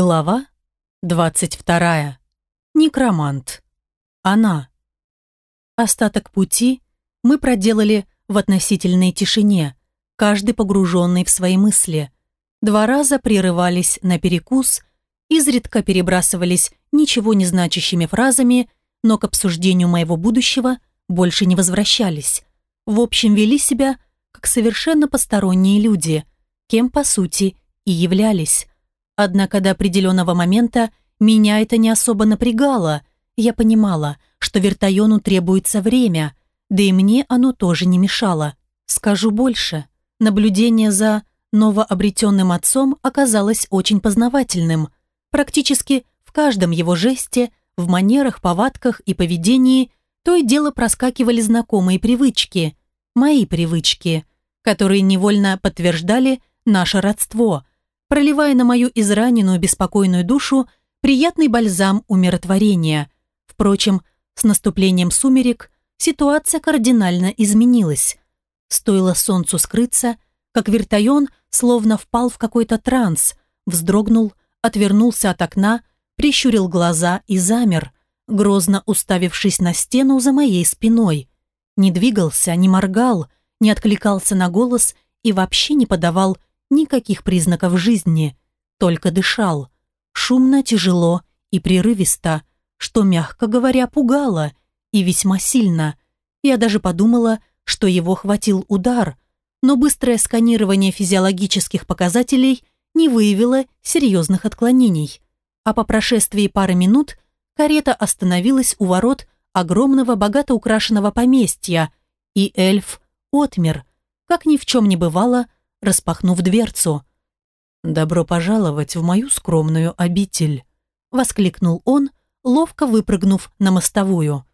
Глава 22. Некромант. Она. Остаток пути мы проделали в относительной тишине, каждый погруженный в свои мысли. Два раза прерывались на перекус, изредка перебрасывались ничего не значащими фразами, но к обсуждению моего будущего больше не возвращались. В общем, вели себя как совершенно посторонние люди, кем, по сути, и являлись. Однако до определенного момента меня это не особо напрягало. Я понимала, что вертайону требуется время, да и мне оно тоже не мешало. Скажу больше. Наблюдение за новообретенным отцом оказалось очень познавательным. Практически в каждом его жесте, в манерах, повадках и поведении то и дело проскакивали знакомые привычки, мои привычки, которые невольно подтверждали наше родство, проливая на мою израненную беспокойную душу приятный бальзам умиротворения. Впрочем, с наступлением сумерек ситуация кардинально изменилась. Стоило солнцу скрыться, как вертайон словно впал в какой-то транс, вздрогнул, отвернулся от окна, прищурил глаза и замер, грозно уставившись на стену за моей спиной. Не двигался, не моргал, не откликался на голос и вообще не подавал никаких признаков жизни, только дышал. Шумно, тяжело и прерывисто, что, мягко говоря, пугало и весьма сильно. Я даже подумала, что его хватил удар, но быстрое сканирование физиологических показателей не выявило серьезных отклонений. А по прошествии пары минут карета остановилась у ворот огромного богато украшенного поместья, и эльф отмер, как ни в чем не бывало, распахнув дверцу. «Добро пожаловать в мою скромную обитель», — воскликнул он, ловко выпрыгнув на мостовую.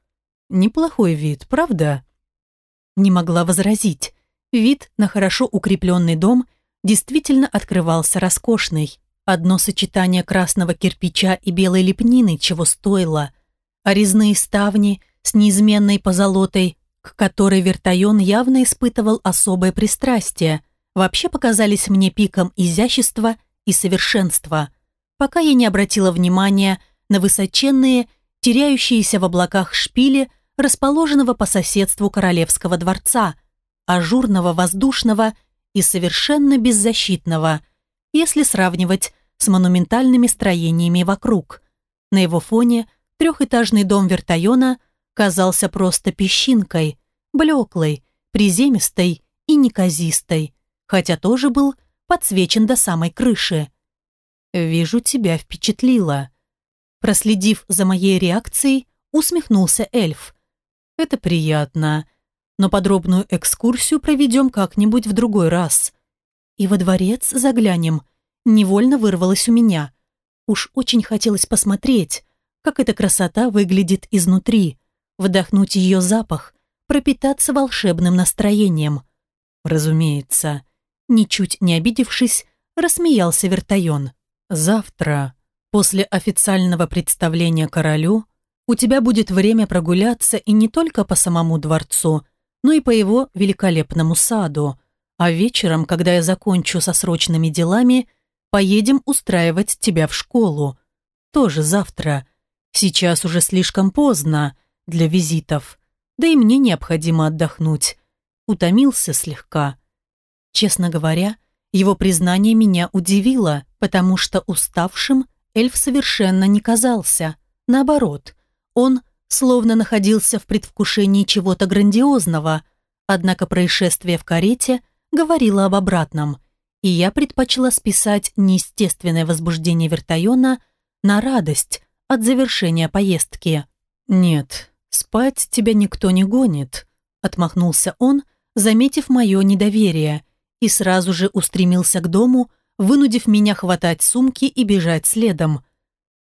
«Неплохой вид, правда?» Не могла возразить. Вид на хорошо укрепленный дом действительно открывался роскошный. Одно сочетание красного кирпича и белой лепнины чего стоило. А резные ставни с неизменной позолотой, к которой Вертайон явно испытывал особое пристрастие — вообще показались мне пиком изящества и совершенства, пока я не обратила внимания на высоченные, теряющиеся в облаках шпили, расположенного по соседству королевского дворца, ажурного, воздушного и совершенно беззащитного, если сравнивать с монументальными строениями вокруг. На его фоне трехэтажный дом Вертайона казался просто песчинкой, блеклой, приземистой и неказистой, хотя тоже был подсвечен до самой крыши. «Вижу, тебя впечатлило». Проследив за моей реакцией, усмехнулся эльф. «Это приятно, но подробную экскурсию проведем как-нибудь в другой раз. И во дворец заглянем». Невольно вырвалось у меня. Уж очень хотелось посмотреть, как эта красота выглядит изнутри, вдохнуть ее запах, пропитаться волшебным настроением. Разумеется, Ничуть не обидевшись, рассмеялся Вертайон. «Завтра, после официального представления королю, у тебя будет время прогуляться и не только по самому дворцу, но и по его великолепному саду. А вечером, когда я закончу со срочными делами, поедем устраивать тебя в школу. Тоже завтра. Сейчас уже слишком поздно для визитов. Да и мне необходимо отдохнуть. Утомился слегка. Честно говоря, его признание меня удивило, потому что уставшим эльф совершенно не казался. Наоборот, он словно находился в предвкушении чего-то грандиозного, однако происшествие в карете говорило об обратном, и я предпочла списать неестественное возбуждение вертайона на радость от завершения поездки. «Нет, спать тебя никто не гонит», — отмахнулся он, заметив мое недоверие — и сразу же устремился к дому, вынудив меня хватать сумки и бежать следом.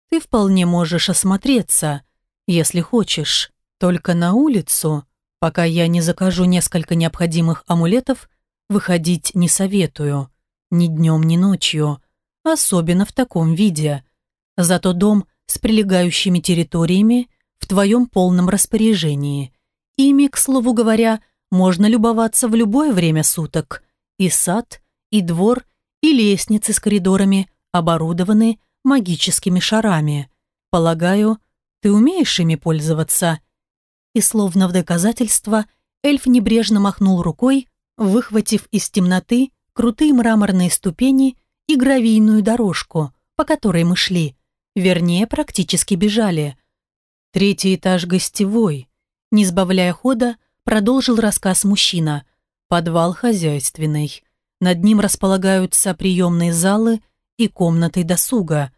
«Ты вполне можешь осмотреться, если хочешь, только на улицу, пока я не закажу несколько необходимых амулетов, выходить не советую, ни днем, ни ночью, особенно в таком виде. Зато дом с прилегающими территориями в твоем полном распоряжении. Ими, к слову говоря, можно любоваться в любое время суток – и сад, и двор, и лестницы с коридорами оборудованы магическими шарами. Полагаю, ты умеешь ими пользоваться?» И словно в доказательство, эльф небрежно махнул рукой, выхватив из темноты крутые мраморные ступени и гравийную дорожку, по которой мы шли. Вернее, практически бежали. Третий этаж гостевой. Не сбавляя хода, продолжил рассказ мужчина. Подвал хозяйственный. Над ним располагаются приемные залы и комнаты досуга.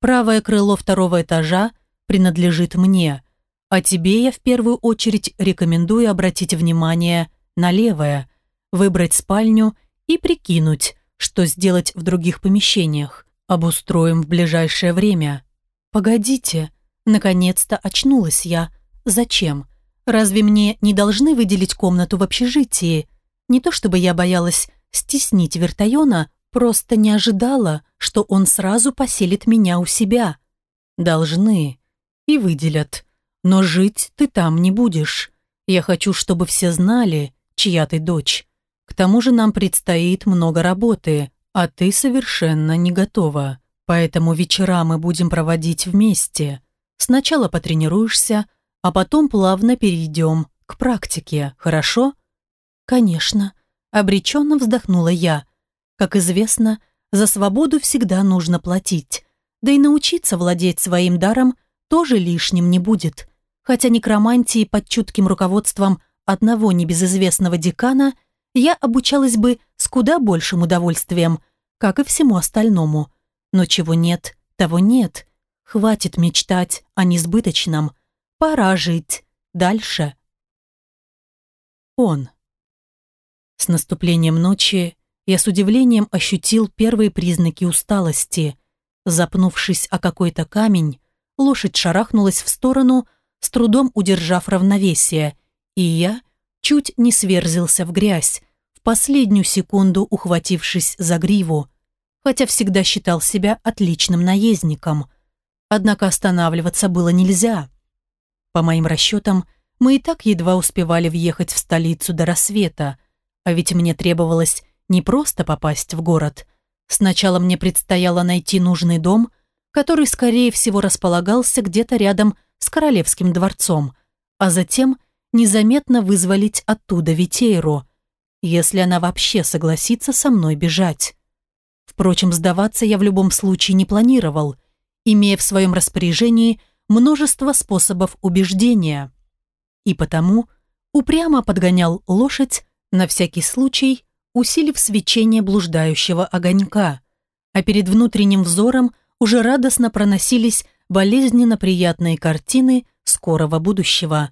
Правое крыло второго этажа принадлежит мне, а тебе я в первую очередь рекомендую обратить внимание на левое, выбрать спальню и прикинуть, что сделать в других помещениях. Обустроим в ближайшее время. Погодите, наконец-то очнулась я. Зачем? Разве мне не должны выделить комнату в общежитии? Не то чтобы я боялась стеснить Вертайона, просто не ожидала, что он сразу поселит меня у себя. Должны. И выделят. Но жить ты там не будешь. Я хочу, чтобы все знали, чья ты дочь. К тому же нам предстоит много работы, а ты совершенно не готова. Поэтому вечера мы будем проводить вместе. Сначала потренируешься, а потом плавно перейдем к практике, хорошо? Конечно. Обреченно вздохнула я. Как известно, за свободу всегда нужно платить. Да и научиться владеть своим даром тоже лишним не будет. Хотя некромантии под чутким руководством одного небезызвестного декана – я обучалась бы с куда большим удовольствием, как и всему остальному. Но чего нет, того нет. Хватит мечтать о несбыточном. Пора жить. Дальше. Он. С наступлением ночи я с удивлением ощутил первые признаки усталости. Запнувшись о какой-то камень, лошадь шарахнулась в сторону, с трудом удержав равновесие, и я чуть не сверзился в грязь, в последнюю секунду ухватившись за гриву, хотя всегда считал себя отличным наездником. Однако останавливаться было нельзя. По моим расчетам, мы и так едва успевали въехать в столицу до рассвета, а ведь мне требовалось не просто попасть в город. Сначала мне предстояло найти нужный дом, который, скорее всего, располагался где-то рядом с Королевским дворцом, а затем незаметно вызволить оттуда Витейру, если она вообще согласится со мной бежать. Впрочем, сдаваться я в любом случае не планировал, имея в своем распоряжении множество способов убеждения. И потому упрямо подгонял лошадь, на всякий случай усилив свечение блуждающего огонька, а перед внутренним взором уже радостно проносились болезненно приятные картины скорого будущего.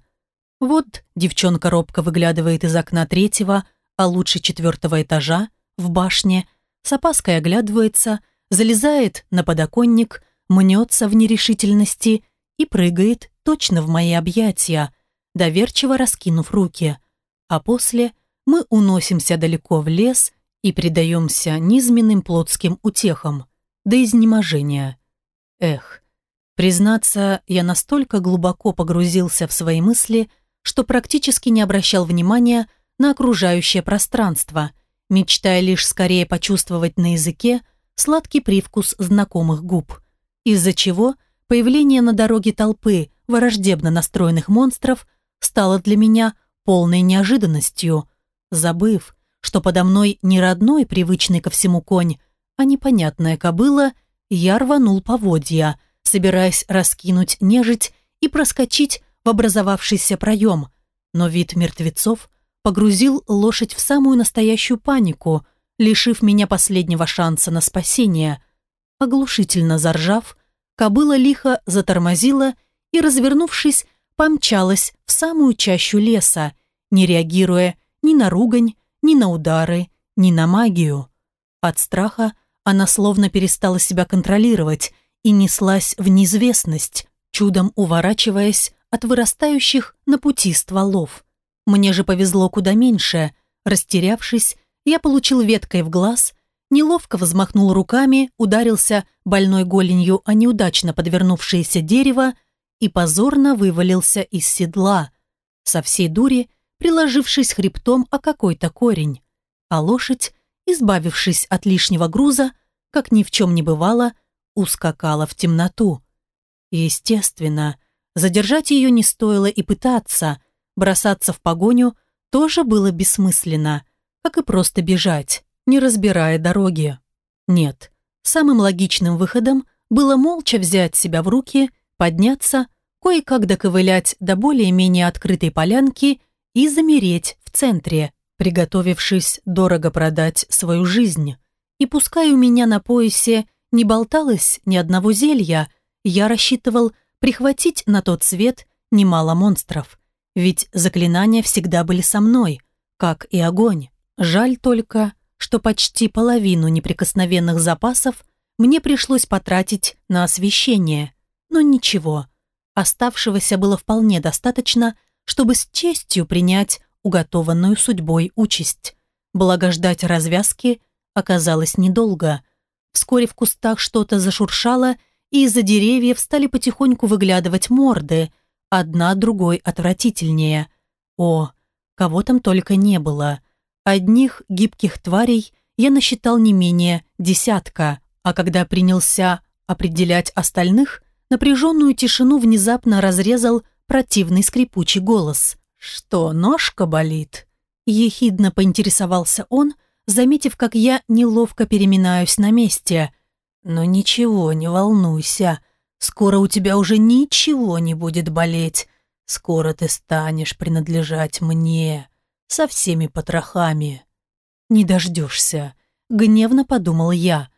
Вот девчонка робко выглядывает из окна третьего, а лучше четвертого этажа, в башне, с опаской оглядывается, залезает на подоконник, мнется в нерешительности и прыгает точно в мои объятия, доверчиво раскинув руки. А после мы уносимся далеко в лес и предаемся низменным плотским утехам, до изнеможения. Эх, признаться, я настолько глубоко погрузился в свои мысли, что практически не обращал внимания на окружающее пространство, мечтая лишь скорее почувствовать на языке сладкий привкус знакомых губ, из-за чего появление на дороге толпы враждебно настроенных монстров стало для меня полной неожиданностью, забыв, что подо мной не родной, привычный ко всему конь, а непонятная кобыла, я рванул поводья, собираясь раскинуть нежить и проскочить в образовавшийся проем, но вид мертвецов погрузил лошадь в самую настоящую панику, лишив меня последнего шанса на спасение. Оглушительно заржав, кобыла лихо затормозила и, развернувшись, помчалась в самую чащу леса, не реагируя ни на ругань, ни на удары, ни на магию. От страха она словно перестала себя контролировать и неслась в неизвестность, чудом уворачиваясь от вырастающих на пути стволов. Мне же повезло куда меньше. Растерявшись, я получил веткой в глаз, неловко взмахнул руками, ударился больной голенью о неудачно подвернувшееся дерево и позорно вывалился из седла, со всей дури приложившись хребтом о какой-то корень. А лошадь, избавившись от лишнего груза, как ни в чем не бывало, ускакала в темноту. Естественно, задержать ее не стоило и пытаться, бросаться в погоню тоже было бессмысленно, как и просто бежать, не разбирая дороги. Нет, самым логичным выходом было молча взять себя в руки, подняться, кое-как доковылять до более-менее открытой полянки и замереть в центре, приготовившись дорого продать свою жизнь. И пускай у меня на поясе не болталось ни одного зелья, я рассчитывал прихватить на тот свет немало монстров. Ведь заклинания всегда были со мной, как и огонь. Жаль только, что почти половину неприкосновенных запасов мне пришлось потратить на освещение. Но ничего, оставшегося было вполне достаточно, чтобы с честью принять уготованную судьбой участь. Благо ждать развязки оказалось недолго. Вскоре в кустах что-то зашуршало, и из-за деревьев стали потихоньку выглядывать морды, одна другой отвратительнее. О, кого там только не было. Одних гибких тварей я насчитал не менее десятка, а когда принялся определять остальных, напряженную тишину внезапно разрезал противный скрипучий голос. «Что, ножка болит?» Ехидно поинтересовался он, заметив, как я неловко переминаюсь на месте. «Но ничего, не волнуйся. Скоро у тебя уже ничего не будет болеть. Скоро ты станешь принадлежать мне. Со всеми потрохами». «Не дождешься», — гневно подумал я.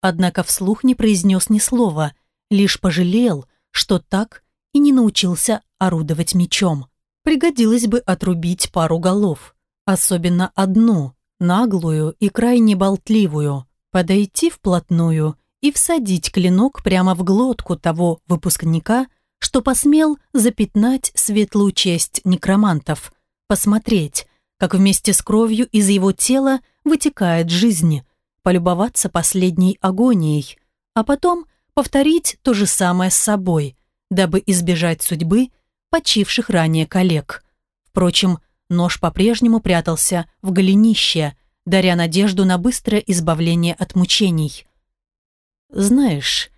Однако вслух не произнес ни слова, лишь пожалел, что так и не научился орудовать мечом. Пригодилось бы отрубить пару голов, особенно одну, наглую и крайне болтливую, подойти вплотную и всадить клинок прямо в глотку того выпускника, что посмел запятнать светлую честь некромантов, посмотреть, как вместе с кровью из его тела вытекает жизнь, полюбоваться последней агонией, а потом повторить то же самое с собой, дабы избежать судьбы почивших ранее коллег. Впрочем, нож по-прежнему прятался в голенище, даря надежду на быстрое избавление от мучений. «Знаешь,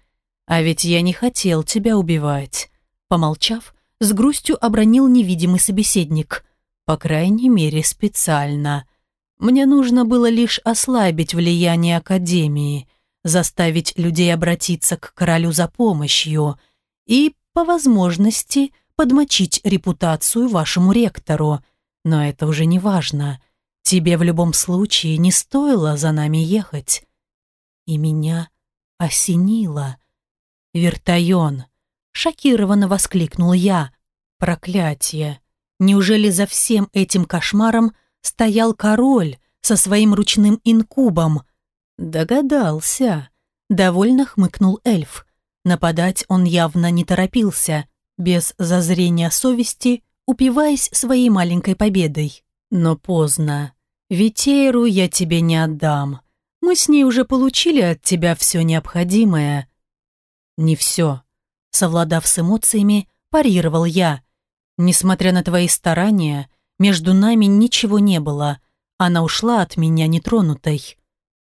а ведь я не хотел тебя убивать», помолчав, с грустью обронил невидимый собеседник. «По крайней мере, специально. Мне нужно было лишь ослабить влияние Академии, заставить людей обратиться к королю за помощью и, по возможности, подмочить репутацию вашему ректору. Но это уже не важно. Тебе в любом случае не стоило за нами ехать. И меня осенило. «Вертайон!» — шокированно воскликнул я. «Проклятие! Неужели за всем этим кошмаром стоял король со своим ручным инкубом?» «Догадался!» — довольно хмыкнул эльф. Нападать он явно не торопился без зазрения совести, упиваясь своей маленькой победой. Но поздно. Витейру я тебе не отдам. Мы с ней уже получили от тебя все необходимое. Не все. Совладав с эмоциями, парировал я. Несмотря на твои старания, между нами ничего не было. Она ушла от меня нетронутой.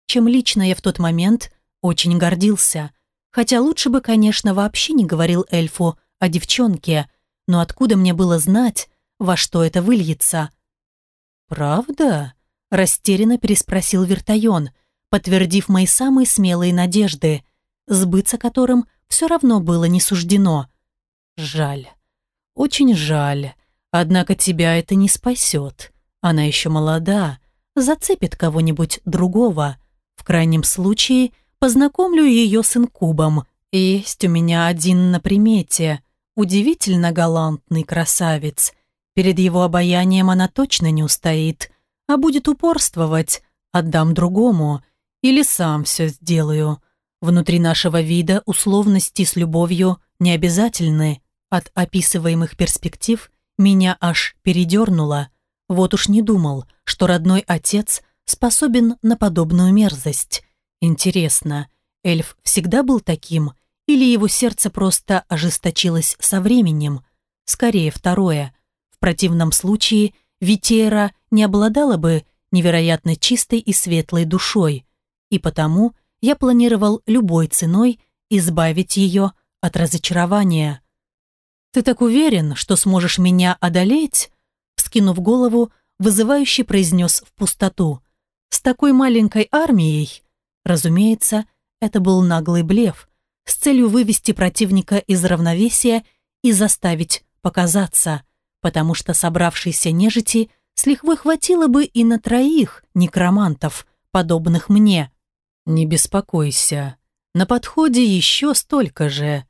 Чем лично я в тот момент очень гордился. Хотя лучше бы, конечно, вообще не говорил эльфу, о девчонке, но откуда мне было знать, во что это выльется? «Правда?» – растерянно переспросил Вертайон, подтвердив мои самые смелые надежды, сбыться которым все равно было не суждено. «Жаль. Очень жаль. Однако тебя это не спасет. Она еще молода, зацепит кого-нибудь другого. В крайнем случае познакомлю ее с инкубом. Есть у меня один на примете удивительно галантный красавец. Перед его обаянием она точно не устоит, а будет упорствовать, отдам другому или сам все сделаю. Внутри нашего вида условности с любовью не обязательны. От описываемых перспектив меня аж передернуло. Вот уж не думал, что родной отец способен на подобную мерзость. Интересно, эльф всегда был таким или его сердце просто ожесточилось со временем? Скорее, второе. В противном случае Витера не обладала бы невероятно чистой и светлой душой, и потому я планировал любой ценой избавить ее от разочарования. «Ты так уверен, что сможешь меня одолеть?» Скинув голову, вызывающе произнес в пустоту. «С такой маленькой армией?» Разумеется, это был наглый блеф с целью вывести противника из равновесия и заставить показаться, потому что собравшейся нежити с лихвой хватило бы и на троих некромантов, подобных мне. «Не беспокойся, на подходе еще столько же,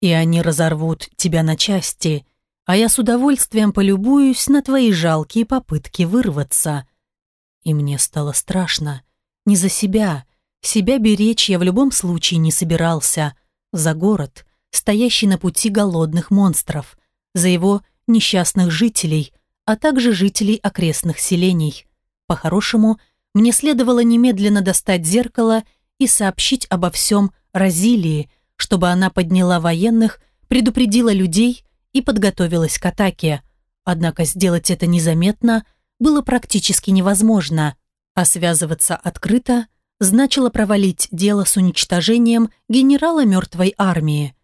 и они разорвут тебя на части, а я с удовольствием полюбуюсь на твои жалкие попытки вырваться». И мне стало страшно. Не за себя. Себя беречь я в любом случае не собирался. За город, стоящий на пути голодных монстров. За его несчастных жителей, а также жителей окрестных селений. По-хорошему, мне следовало немедленно достать зеркало и сообщить обо всем Розилии, чтобы она подняла военных, предупредила людей и подготовилась к атаке. Однако сделать это незаметно было практически невозможно, а связываться открыто значило провалить дело с уничтожением генерала мертвой армии,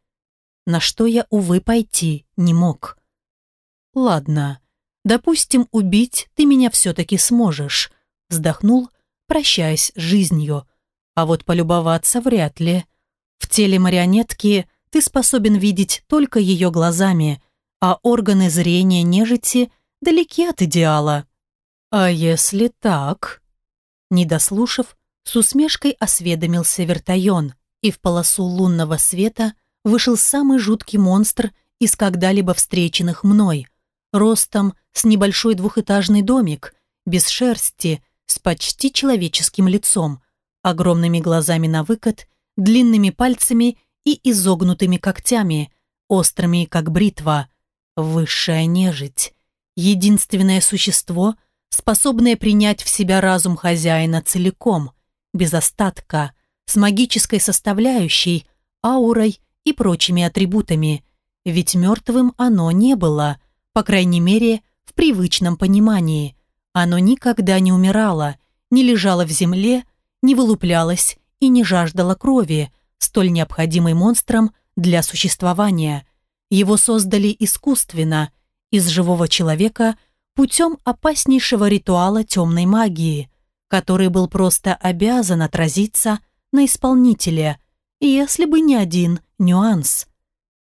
на что я, увы, пойти не мог. «Ладно, допустим, убить ты меня все-таки сможешь», вздохнул, прощаясь с жизнью. А вот полюбоваться вряд ли. В теле марионетки ты способен видеть только ее глазами, а органы зрения нежити далеки от идеала. А если так? Не дослушав, с усмешкой осведомился Вертайон, и в полосу лунного света вышел самый жуткий монстр из когда-либо встреченных мной – ростом с небольшой двухэтажный домик, без шерсти, с почти человеческим лицом, огромными глазами на выкат, длинными пальцами и изогнутыми когтями, острыми, как бритва. Высшая нежить. Единственное существо, способное принять в себя разум хозяина целиком, без остатка, с магической составляющей, аурой и прочими атрибутами. Ведь мертвым оно не было – по крайней мере, в привычном понимании. Оно никогда не умирало, не лежало в земле, не вылуплялось и не жаждало крови, столь необходимой монстрам для существования. Его создали искусственно, из живого человека, путем опаснейшего ритуала темной магии, который был просто обязан отразиться на исполнителе, если бы не один нюанс.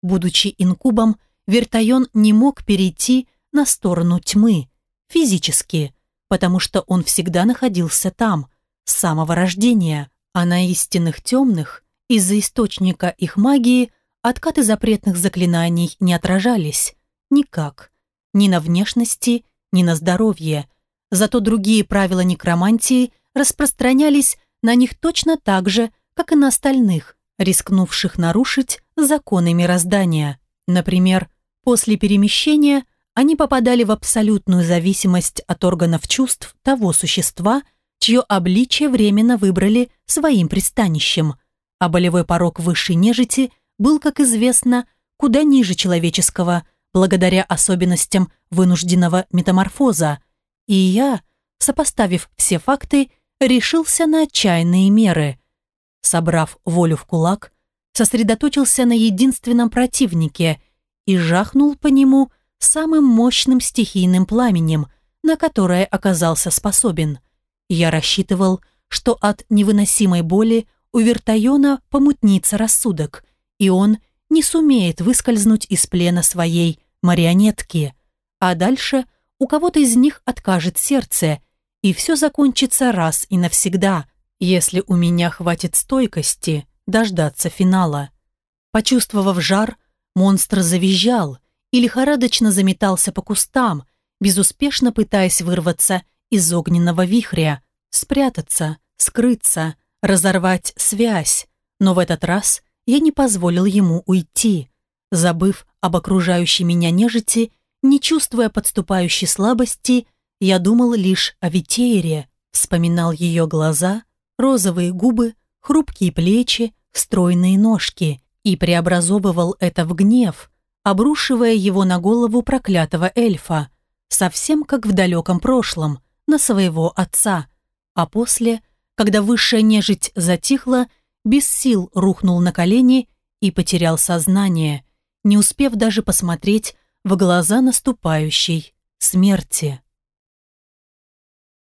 Будучи инкубом, Вертайон не мог перейти на сторону тьмы, физически, потому что он всегда находился там, с самого рождения, а на истинных темных, из-за источника их магии, откаты запретных заклинаний не отражались. Никак. Ни на внешности, ни на здоровье. Зато другие правила некромантии распространялись на них точно так же, как и на остальных, рискнувших нарушить законы мироздания. Например, После перемещения они попадали в абсолютную зависимость от органов чувств того существа, чье обличие временно выбрали своим пристанищем, а болевой порог высшей нежити был, как известно, куда ниже человеческого, благодаря особенностям вынужденного метаморфоза. И я, сопоставив все факты, решился на отчаянные меры. Собрав волю в кулак, сосредоточился на единственном противнике – и жахнул по нему самым мощным стихийным пламенем, на которое оказался способен. Я рассчитывал, что от невыносимой боли у Вертайона помутнится рассудок, и он не сумеет выскользнуть из плена своей марионетки. А дальше у кого-то из них откажет сердце, и все закончится раз и навсегда, если у меня хватит стойкости дождаться финала. Почувствовав жар, Монстр завизжал и лихорадочно заметался по кустам, безуспешно пытаясь вырваться из огненного вихря, спрятаться, скрыться, разорвать связь. Но в этот раз я не позволил ему уйти. Забыв об окружающей меня нежити, не чувствуя подступающей слабости, я думал лишь о Витеере, вспоминал ее глаза, розовые губы, хрупкие плечи, стройные ножки и преобразовывал это в гнев, обрушивая его на голову проклятого эльфа, совсем как в далеком прошлом, на своего отца. А после, когда высшая нежить затихла, без сил рухнул на колени и потерял сознание, не успев даже посмотреть в глаза наступающей смерти.